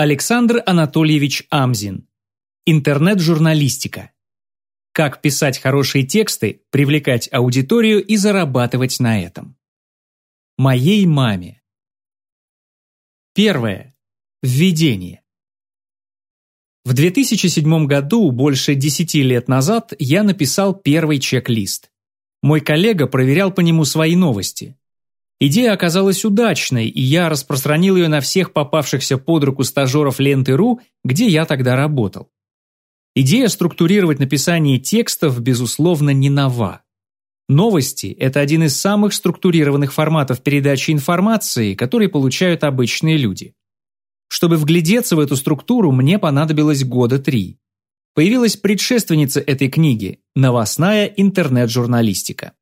Александр Анатольевич Амзин. Интернет-журналистика. Как писать хорошие тексты, привлекать аудиторию и зарабатывать на этом. Моей маме. Первое. Введение. В 2007 году, больше 10 лет назад, я написал первый чек-лист. Мой коллега проверял по нему свои новости. Идея оказалась удачной, и я распространил ее на всех попавшихся под руку стажеров Ленты.ру, где я тогда работал. Идея структурировать написание текстов, безусловно, не нова. Новости – это один из самых структурированных форматов передачи информации, которые получают обычные люди. Чтобы вглядеться в эту структуру, мне понадобилось года три. Появилась предшественница этой книги – новостная интернет-журналистика.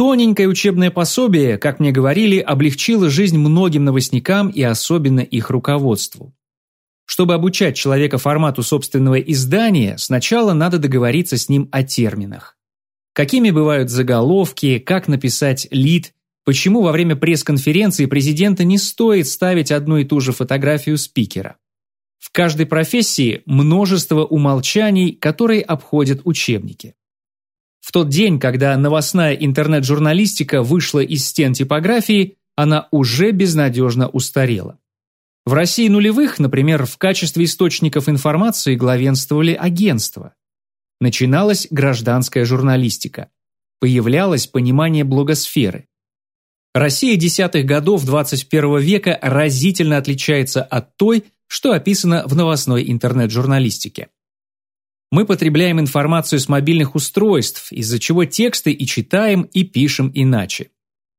Тоненькое учебное пособие, как мне говорили, облегчило жизнь многим новостникам и особенно их руководству. Чтобы обучать человека формату собственного издания, сначала надо договориться с ним о терминах. Какими бывают заголовки, как написать лид, почему во время пресс-конференции президента не стоит ставить одну и ту же фотографию спикера. В каждой профессии множество умолчаний, которые обходят учебники. В тот день, когда новостная интернет-журналистика вышла из стен типографии, она уже безнадежно устарела. В России нулевых, например, в качестве источников информации главенствовали агентства. Начиналась гражданская журналистика. Появлялось понимание блогосферы. Россия десятых годов 21 века разительно отличается от той, что описано в новостной интернет-журналистике. Мы потребляем информацию с мобильных устройств, из-за чего тексты и читаем, и пишем иначе.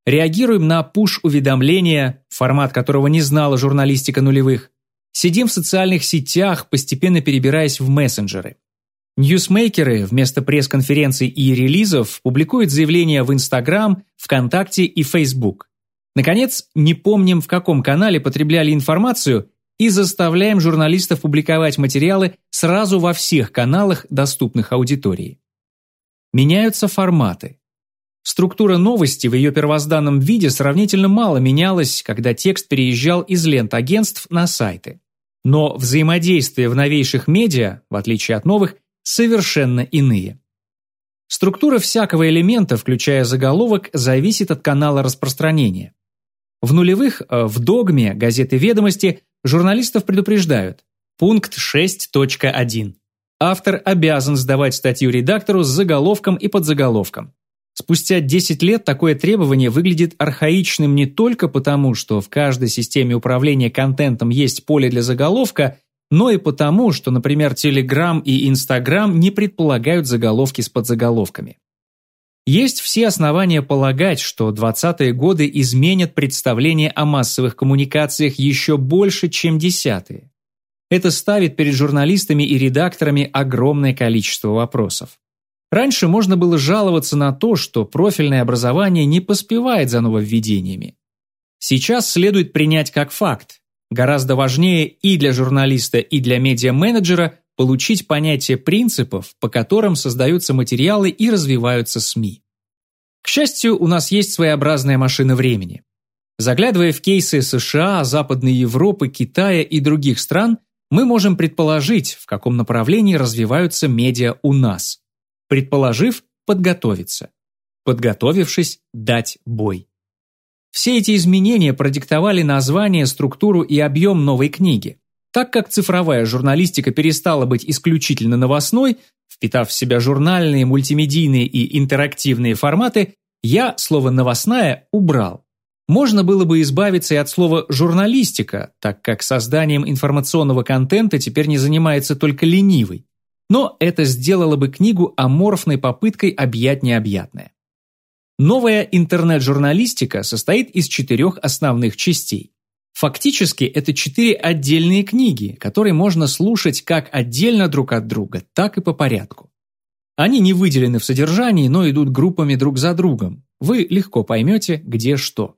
Реагируем на пуш-уведомления, формат которого не знала журналистика нулевых. Сидим в социальных сетях, постепенно перебираясь в мессенджеры. Ньюсмейкеры вместо пресс-конференций и релизов публикуют заявления в Инстаграм, ВКонтакте и Фейсбук. Наконец, не помним, в каком канале потребляли информацию и заставляем журналистов публиковать материалы сразу во всех каналах, доступных аудитории. Меняются форматы. Структура новости в ее первозданном виде сравнительно мало менялась, когда текст переезжал из лент агентств на сайты. Но взаимодействие в новейших медиа, в отличие от новых, совершенно иные. Структура всякого элемента, включая заголовок, зависит от канала распространения. В нулевых, э, в догме газеты «Ведомости» Журналистов предупреждают. Пункт 6.1. Автор обязан сдавать статью редактору с заголовком и подзаголовком. Спустя 10 лет такое требование выглядит архаичным не только потому, что в каждой системе управления контентом есть поле для заголовка, но и потому, что, например, Telegram и Instagram не предполагают заголовки с подзаголовками. Есть все основания полагать, что 20-е годы изменят представление о массовых коммуникациях еще больше, чем десятые. Это ставит перед журналистами и редакторами огромное количество вопросов. Раньше можно было жаловаться на то, что профильное образование не поспевает за нововведениями. Сейчас следует принять как факт. Гораздо важнее и для журналиста, и для медиа-менеджера получить понятие принципов, по которым создаются материалы и развиваются СМИ. К счастью, у нас есть своеобразная машина времени. Заглядывая в кейсы США, Западной Европы, Китая и других стран, мы можем предположить, в каком направлении развиваются медиа у нас. Предположив, подготовиться. Подготовившись, дать бой. Все эти изменения продиктовали название, структуру и объем новой книги. Так как цифровая журналистика перестала быть исключительно новостной, впитав в себя журнальные, мультимедийные и интерактивные форматы, я слово «новостная» убрал. Можно было бы избавиться и от слова «журналистика», так как созданием информационного контента теперь не занимается только ленивый. Но это сделало бы книгу аморфной попыткой объять необъятное. Новая интернет-журналистика состоит из четырех основных частей. Фактически это четыре отдельные книги, которые можно слушать как отдельно друг от друга, так и по порядку. Они не выделены в содержании, но идут группами друг за другом. Вы легко поймете, где что.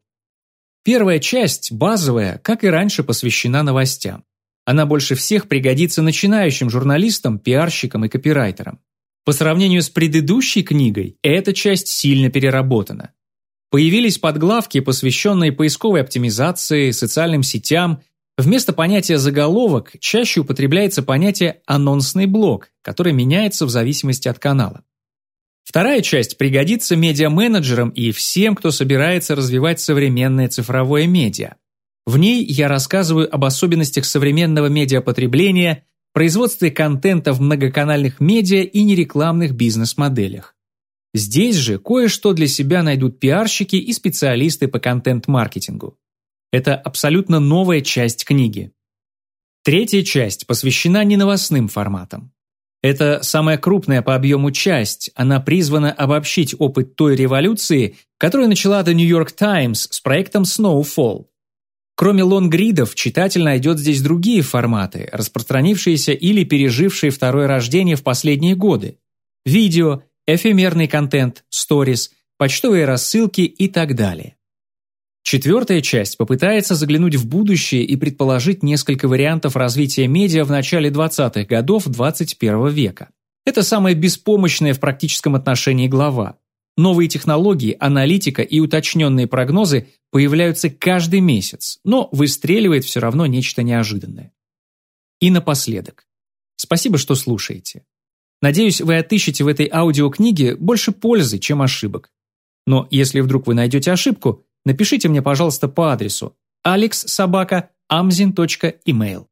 Первая часть, базовая, как и раньше, посвящена новостям. Она больше всех пригодится начинающим журналистам, пиарщикам и копирайтерам. По сравнению с предыдущей книгой, эта часть сильно переработана. Появились подглавки, посвященные поисковой оптимизации, социальным сетям, Вместо понятия «заголовок» чаще употребляется понятие «анонсный блок», который меняется в зависимости от канала. Вторая часть пригодится медиа-менеджерам и всем, кто собирается развивать современное цифровое медиа. В ней я рассказываю об особенностях современного медиапотребления, производстве контента в многоканальных медиа и нерекламных бизнес-моделях. Здесь же кое-что для себя найдут пиарщики и специалисты по контент-маркетингу. Это абсолютно новая часть книги. Третья часть посвящена неновостным форматам. Это самая крупная по объему часть, она призвана обобщить опыт той революции, которую начала The New York Times с проектом Snowfall. Кроме лонгридов, читатель найдет здесь другие форматы, распространившиеся или пережившие второе рождение в последние годы. Видео, эфемерный контент, сторис, почтовые рассылки и так далее. Четвертая часть попытается заглянуть в будущее и предположить несколько вариантов развития медиа в начале 20-х годов 21 века. Это самая беспомощная в практическом отношении глава. Новые технологии, аналитика и уточненные прогнозы появляются каждый месяц, но выстреливает все равно нечто неожиданное. И напоследок. Спасибо, что слушаете. Надеюсь, вы отыщете в этой аудиокниге больше пользы, чем ошибок. Но если вдруг вы найдете ошибку, напишите мне, пожалуйста, по адресу alexsobaka.amzin.email.